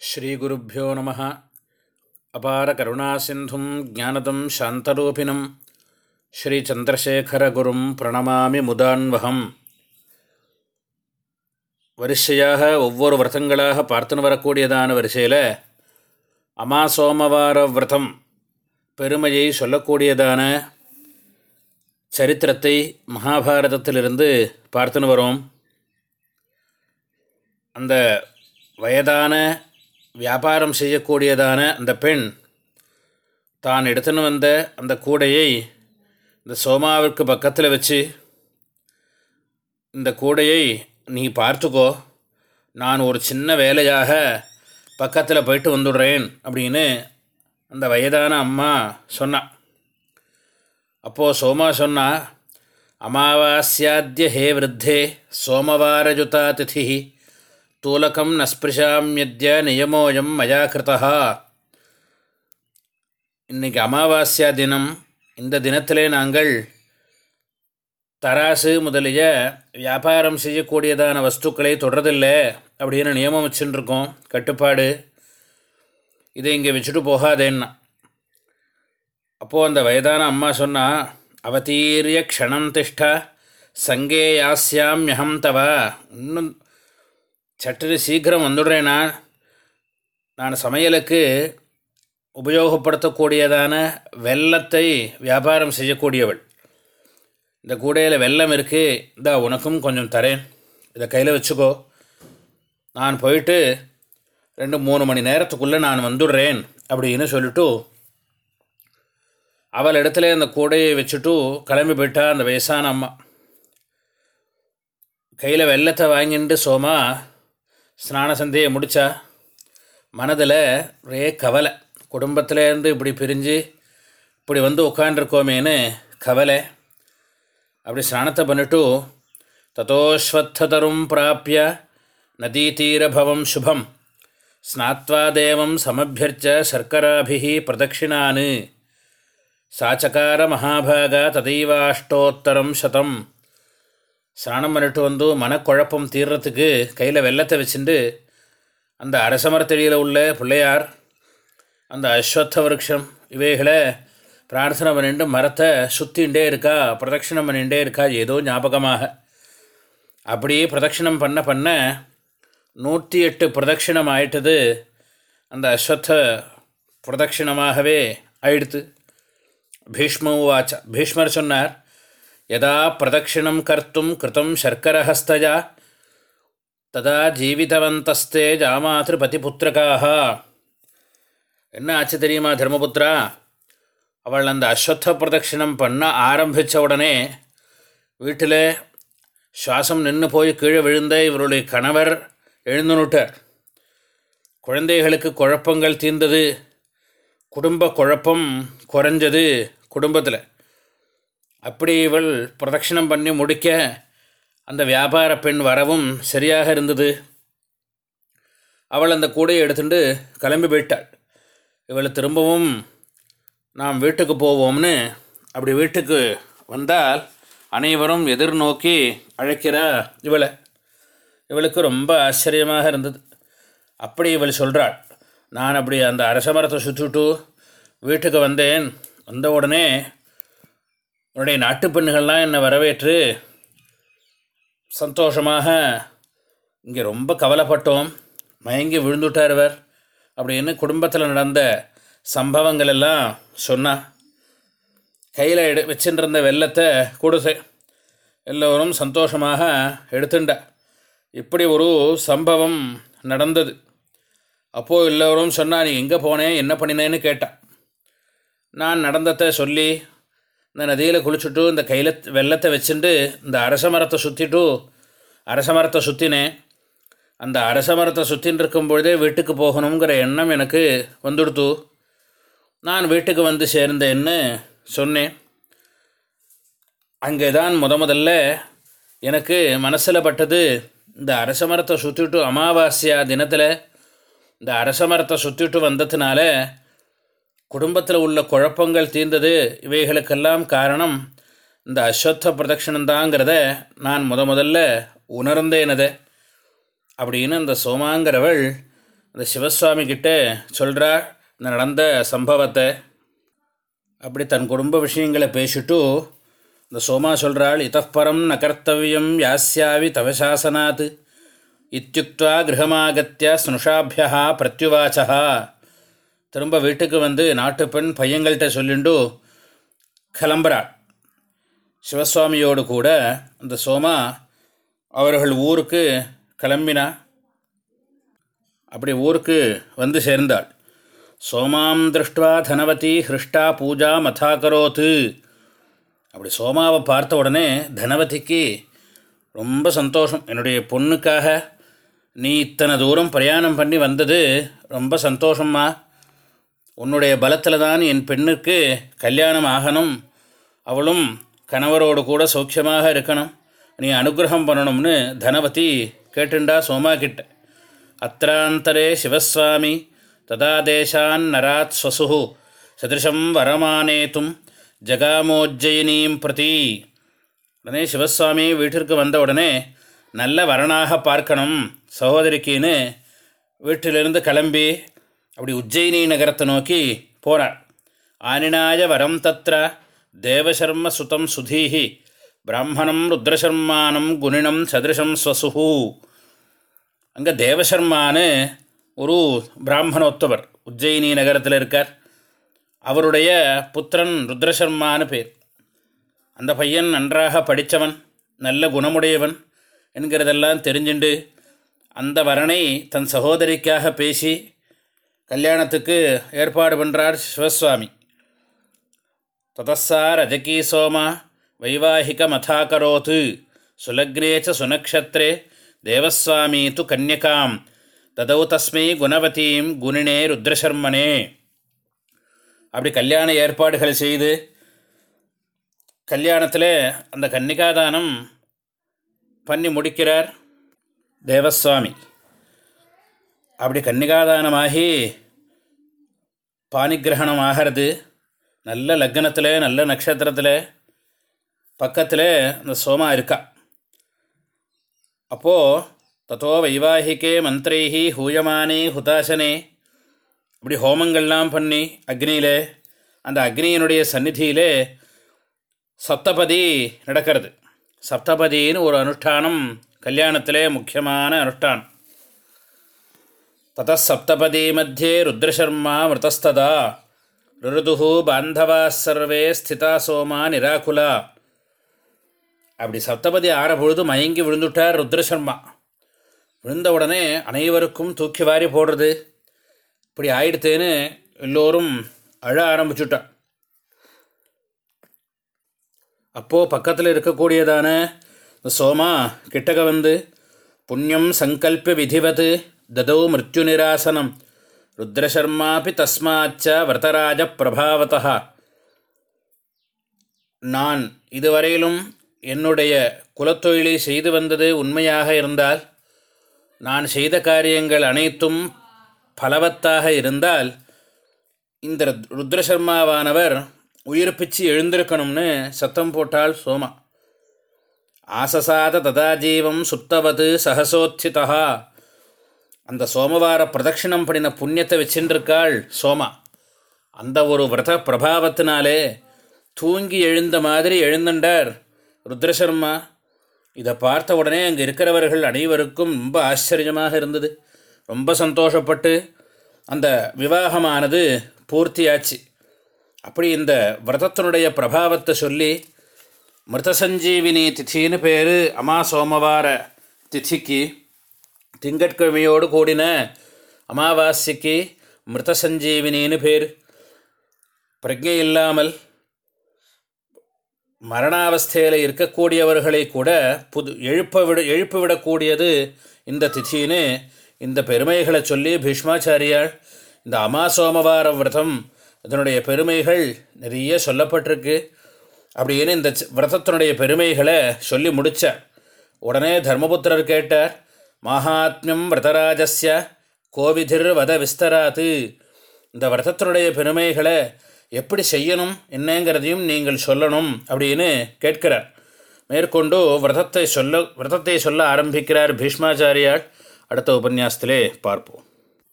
ஸ்ரீகுருப்போ நம. அபார கருணாசிந்தும் ஜானதம் சாந்தரூபிணம். ஸ்ரீச்சந்திரசேகரகுரும் பிரணமாமி முதான்வகம். வரிசையாக ஒவ்வொரு விரதங்களாக பார்த்துன்னு வரக்கூடியதான வரிசையில் அமாசோமவார விரதம் பெருமையை சொல்லக்கூடியதான சரித்திரத்தை மகாபாரதத்திலிருந்து பார்த்துன்னு வரோம். அந்த வயதான வியாபாரம் செய்யக்கூடியதான அந்த பெண் தான் எடுத்துன்னு வந்த அந்த கூடையை இந்த சோமாவிற்கு பக்கத்தில் வச்சு இந்த கூடையை நீ பார்த்துக்கோ நான் ஒரு சின்ன வேலையாக பக்கத்தில் போயிட்டு வந்துடுறேன் அப்படின்னு அந்த வயதான அம்மா சொன்னான் அப்போது சோமா சொன்னா அமாவாஸ்யாத்திய ஹே விருத்தே சோமவாரஜுதா திதி தூலகம் நஸ்பிருஷாமியத்ய நியமோயம் மயா கிருதா இன்றைக்கி அமாவாஸ்யா தினம். இந்த தினத்திலே நாங்கள் தராசு முதலிய வியாபாரம் செய்யக்கூடியதான வஸ்துக்களை தொடரதில்லை அப்படின்னு நியமம் வச்சுட்டுருக்கோம் கட்டுப்பாடு. இதை இங்கே வச்சுட்டு போகாதேன்னா அப்போது அந்த வயதான அம்மா சொன்னால் அவதீரிய க்ஷணம் திஷ்டா சங்கே யாஸ்யாம்யகம் தவா. இன்னும் சற்று சீக்கிரம் வந்துடுறேனா? நான் சமையலுக்கு உபயோகப்படுத்தக்கூடியதான வெள்ளத்தை வியாபாரம் செய்யக்கூடியவள். இந்த கூடையில் வெள்ளம் இருக்குது இந்தா உனக்கும் கொஞ்சம் தரேன். இதை கையில் வச்சுக்கோ. நான் போயிட்டு ரெண்டு மூணு மணி நேரத்துக்குள்ளே நான் வந்துடுறேன் அப்படின்னு சொல்லிட்டு அவள் இடத்துல அந்த கூடையை வச்சுட்டு கிளம்பி போயிட்டா அந்த வயசான அம்மா. கையில் வெள்ளத்தை வாங்கிட்டு சோமா ஸ்நான சந்தையை முடித்தா மனதில் ஒரே கவலை. குடும்பத்திலேருந்து இப்படி பிரிஞ்சு இப்படி வந்து உட்காண்டிருக்கோமேனு கவலை. அப்படி ஸ்நானத்தை பண்ணிட்டு தத்தோஸ்வத்தரும் பிராப்பிய நதீதீரபவம் சுபம். ஸ்நாத்வா தேவம் சமபியர்ச்ச சர்க்கராபிஹி பிரதட்சிணான்னு சாச்சகார மகாபாகா ததைவாஷ்டோத்தரம் சதம் ஸ்நானம் பண்ணிட்டு வந்து மனக்குழப்பம் தீர்றதுக்கு கையில் வெள்ளத்தை வச்சுட்டு அந்த அரசமரத்தடியில் உள்ள பிள்ளையார் அந்த அஸ்வத்த விரக்ஷம் இவைகளை பிரார்த்தனை பண்ணிட்டு மரத்தை சுற்றிகிட்டே இருக்கா பிரதட்சிணம் பண்ணிகிட்டே இருக்கா ஏதோ ஞாபகமாக. அப்படியே பிரதட்சிணம் பண்ண பண்ண நூற்றி எட்டு பிரதட்சிணம் ஆயிட்டது அந்த அஸ்வத்த பிரதட்சிணமாகவே ஆயிடுத்து. பீஷ்மவாச்ச பீஷ்மர் சொன்னார் யதா பிரதட்சிணம் கர்த்தும் கிருத்தம் சர்க்கரஹஸ்தயா ததா ஜீவிதவந்தஸ்தே ஜாமாதிருபதிபுத்திரக்காக என்ன ஆச்சு தெரியுமா தர்மபுத்திரா அவள் அந்த அஸ்வத்த பிரதட்சிணம் பண்ண ஆரம்பித்த உடனே வீட்டில் சுவாசம் நின்று போய் கீழே விழுந்த இவருடைய கணவர் எழுந்துனுட்டார் குழந்தைகளுக்கு குழப்பங்கள் தீர்ந்தது குடும்ப குழப்பம் குறைஞ்சது குடும்பத்தில் அப்படி இவள் பிரதட்சிணம் பண்ணி முடிக்க அந்த வியாபார பெண் வரவும் சரியாக இருந்தது. அவள் அந்த கூடையை எடுத்துட்டு கிளம்பி போயிட்டாள். இவளை திரும்பவும் நாம் வீட்டுக்கு போவோம்னு அப்படி வீட்டுக்கு வந்தால் அனைவரும் எதிர்நோக்கி அழைக்கிறா இவளை. இவளுக்கு ரொம்ப ஆச்சரியமாக இருந்தது. அப்படி இவள் சொல்கிறாள் நான் அப்படி அந்த அரச மரத்தை சுற்றிட்டு வீட்டுக்கு வந்தேன். வந்த உடனே உன்னுடைய நாட்டு பெண்ணுகள்லாம் என்னை வரவேற்று சந்தோஷமாக இங்கே ரொம்ப கவலைப்பட்டோம். மயங்கி விழுந்துட்டார் இவர். அப்படின்னு குடும்பத்தில் நடந்த சம்பவங்கள் எல்லாம் சொன்னா. கையில் எடு வச்சுருந்த வெள்ளத்தை கொடுத்து எல்லோரும் சந்தோஷமாக எடுத்துண்டா. இப்படி ஒரு சம்பவம் நடந்தது. அப்போது எல்லோரும் சொன்னால் நீ எங்கே போனேன் என்ன பண்ணினேன்னு? கேட்டான் நான் நடந்ததை சொல்லி இந்த நதியில் குளிச்சுட்டு இந்த கையில் வெள்ளத்தை வச்சுட்டு இந்த அரச மரத்தை சுற்றிட்டு அரச மரத்தை சுற்றினேன் அந்த அரச மரத்தை சுற்றின்னு இருக்கும் பொழுதே வீட்டுக்கு போகணுங்கிற எண்ணம் எனக்கு வந்துடுத்து. நான் வீட்டுக்கு வந்து சேர்ந்தேன்னு சொன்னேன். அங்கே தான் முத முதல்ல எனக்கு மனசில் பட்டது இந்த அரச மரத்தை சுற்றிட்டு அமாவாசையா தினத்தில் இந்த அரச மரத்தை சுற்றிட்டு வந்ததுனால குடும்பத்தில் உள்ள குழப்பங்கள் தீர்ந்தது. இவைகளுக்கெல்லாம் காரணம் இந்த அஸ்வத்த பிரதட்சிணந்தாங்கிறத நான் முத முதல்ல உணர்ந்தேனதை. அப்படின்னு அந்த சோமாங்கிறவள் அந்த சிவசுவாமி கிட்ட சொல்கிறா இந்த நடந்த சம்பவத்தை. அப்படி தன் குடும்ப விஷயங்களை பேசிட்டு இந்த சோமா சொல்கிறாள் இதப்பரம் ந கர்த்தவியம் யாஸ்யாவி தவசாசனாத் இத்தியுக்வா கிரகமாகத்திய ஸ்னுஷாபியா பிரத்யுவாச்சா திரும்ப வீட்டுக்கு வந்து நாட்டு பெண் பையங்கள்கிட்ட சொல்லிண்டு கிளம்புறாள். சிவசுவாமியோடு கூட அந்த சோமா அவர்கள் ஊருக்கு கிளம்பினா அப்படி ஊருக்கு வந்து சேர்ந்தாள். சோமாம் திருஷ்டுவா தனவதி ஹிருஷ்டா பூஜா மதாகரோத்து. அப்படி சோமாவை பார்த்த உடனே தனவதிக்கு ரொம்ப சந்தோஷம். என்னுடைய பொண்ணுக்காக நீ இத்தனை தூரம் பிரயாணம் பண்ணி வந்தது ரொம்ப சந்தோஷம்மா. உன்னுடைய பலத்தில் தான் என் பெண்ணுக்கு கல்யாணம் ஆகணும். அவளும் கணவரோடு கூட சௌக்கியமாக இருக்கணும். நீ அனுகிரகம் பண்ணணும்னு தனவதி கேட்டுண்டா சோமா கிட்ட. அத்திராந்தரே சிவஸ்வாமி ததாதேசான் நராத் ஸ்வசு சதிருஷம் வரமானேத்தும் ஜகாமோஜ்ஜயினீம் பிரதி. உடனே சிவசுவாமி வீட்டிற்கு வந்த உடனே நல்ல வரனாக பார்க்கணும் சகோதரிக்கின்னு வீட்டிலிருந்து கிளம்பி அப்படி உஜ்ஜயினி நகரத்தை நோக்கி போனார் ஆனினாய வரம் தத்திர தேவசர்ம சுதம் சுதீஹி பிராமணம் ருத்ரசர்மானம் குணினம் சதிருஷம் ஸ்வசுஹு. அங்கே தேவசர்மான்னு ஒரு பிராமணோத்தவர் உஜ்ஜயினி நகரத்தில் இருக்கார். அவருடைய புத்திரன் ருத்ரசர்மான்னு பேர். அந்த பையன் நன்றாக படித்தவன் நல்ல குணமுடையவன் என்கிறதெல்லாம் தெரிஞ்சுண்டு அந்த வரனை தன் சகோதரிக்காக பேசி கல்யாணத்துக்கு ஏற்பாடு பண்ணுறார் சிவசுவாமி. ததஸா ரஜகீ சோமா வைவாஹிக மதாகரோத்து சுலக்னேச்ச சுனக்ஷத்ரே தேவஸ்வாமி து கன்யகாம். ததௌ தஸ்மை குணவதீம் குணினே ருத்ரசர்மனே. அப்படி கல்யாண ஏற்பாடுகள் செய்து கல்யாணத்தில் அந்த கன்னிகாதானம் பண்ணி முடிக்கிறார் தேவஸ்வாமி. அப்படி கன்னிகாதானமாகி பாணிகிரகணம் ஆகிறது நல்ல லக்னத்தில் நல்ல நட்சத்திரத்தில் பக்கத்தில் அந்த சோமா இருக்கா. அப்போது தத்தோ வைவாஹிகே மந்திரைஹி ஹூயமானே ஹுதாசனே இப்படி ஹோமங்கள்லாம் பண்ணி அக்னியில் அந்த அக்னியினுடைய சந்நிதியிலே சப்தபதி நடக்கிறது. சப்தபதின்னு ஒரு அனுஷ்டானம் கல்யாணத்திலே முக்கியமான அனுஷ்டானம். தத்தசப்தபதி மத்தியே ருத்ரசர்மா மிருதஸ்ததா ருருது பாந்தவா சர்வே ஸ்திதா சோமா நிராகுலா அப்படி சப்தபதி ஆற பொழுது மயங்கி விழுந்துட்டார் ருத்ரசர்மா. விழுந்த உடனே அனைவருக்கும் தூக்கி வாரி போடுறது. இப்படி ஆயிடுத்தேன்னு எல்லோரும் அழ ஆரம்பிச்சுட்டான் அப்போது பக்கத்தில் இருக்கக்கூடியதான இந்த சோமா கிட்டக வந்து புண்ணியம் சங்கல்ப விதிவது ததோ மிருத்யு நிராசனம் ருத்ரசர்மாபி தஸ்மாச்ச விரதராஜ பிரபாவத்தா நான் இதுவரையிலும் என்னுடைய குலத்தொழிலை செய்து வந்தது உண்மையாக இருந்தால் நான் செய்த காரியங்கள் அனைத்தும் பலவத்தாக இருந்தால் இந்த ருத்ரசர்மாவானவர் உயிர் பிச்சு எழுந்திருக்கணும்னு சத்தம் போட்டாள் சோமா ஆசசாத ததா ஜீவம் சுப்தவது சகசோத்திதா அந்த சோமவார பிரதட்சிணம் பண்ணின புண்ணியத்தை வச்சுருக்காள் சோமா. அந்த ஒரு விரத பிரபாவத்தினாலே தூங்கி எழுந்த மாதிரி எழுந்துண்டார் ருத்ரசர்மா. இதை பார்த்த உடனே அங்கே இருக்கிறவர்கள் அனைவருக்கும் ரொம்ப ஆச்சரியமாக இருந்தது. ரொம்ப சந்தோஷப்பட்டு அந்த விவாகமானது பூர்த்தியாச்சு. அப்படி இந்த விரதத்தினுடைய பிரபாவத்தை சொல்லி மிருதசஞ்சீவினி திதின்னு பேர் அமா சோமவார திதிக்கு திங்கட்கிழமையோடு கூடின அமாவாசைக்கு மிருதசஞ்சீவினின்னு பேர். பிரஜை இல்லாமல் மரணாவஸ்தையில் இருக்கக்கூடியவர்களை கூட புது எழுப்ப விட எழுப்பி விடக்கூடியது இந்த திதின்னு இந்த பெருமைகளை சொல்லி பீஷ்மாச்சாரியால் இந்த அமாசோமவார விரதம் இதனுடைய பெருமைகள் நிறைய சொல்லப்பட்டிருக்கு. அப்படின்னு இந்த விரதத்தினுடைய பெருமைகளை சொல்லி முடித்தார் உடனே தர்மபுத்திரர் கேட்டார் மகாத்மியம் விரதராஜஸ்ய கோவிதிர் வத விஸ்தராத்து. இந்த விரதத்தினுடைய பெருமைகளை எப்படி செய்யணும் என்னங்கிறதையும் நீங்கள் சொல்லணும் அப்படின்னு கேட்கிறார். மேற்கொண்டு விரதத்தை சொல்ல விரதத்தை சொல்ல ஆரம்பிக்கிறார் பீஷ்மாச்சாரியால் அடுத்த உபன்யாசத்திலே பார்ப்போம்.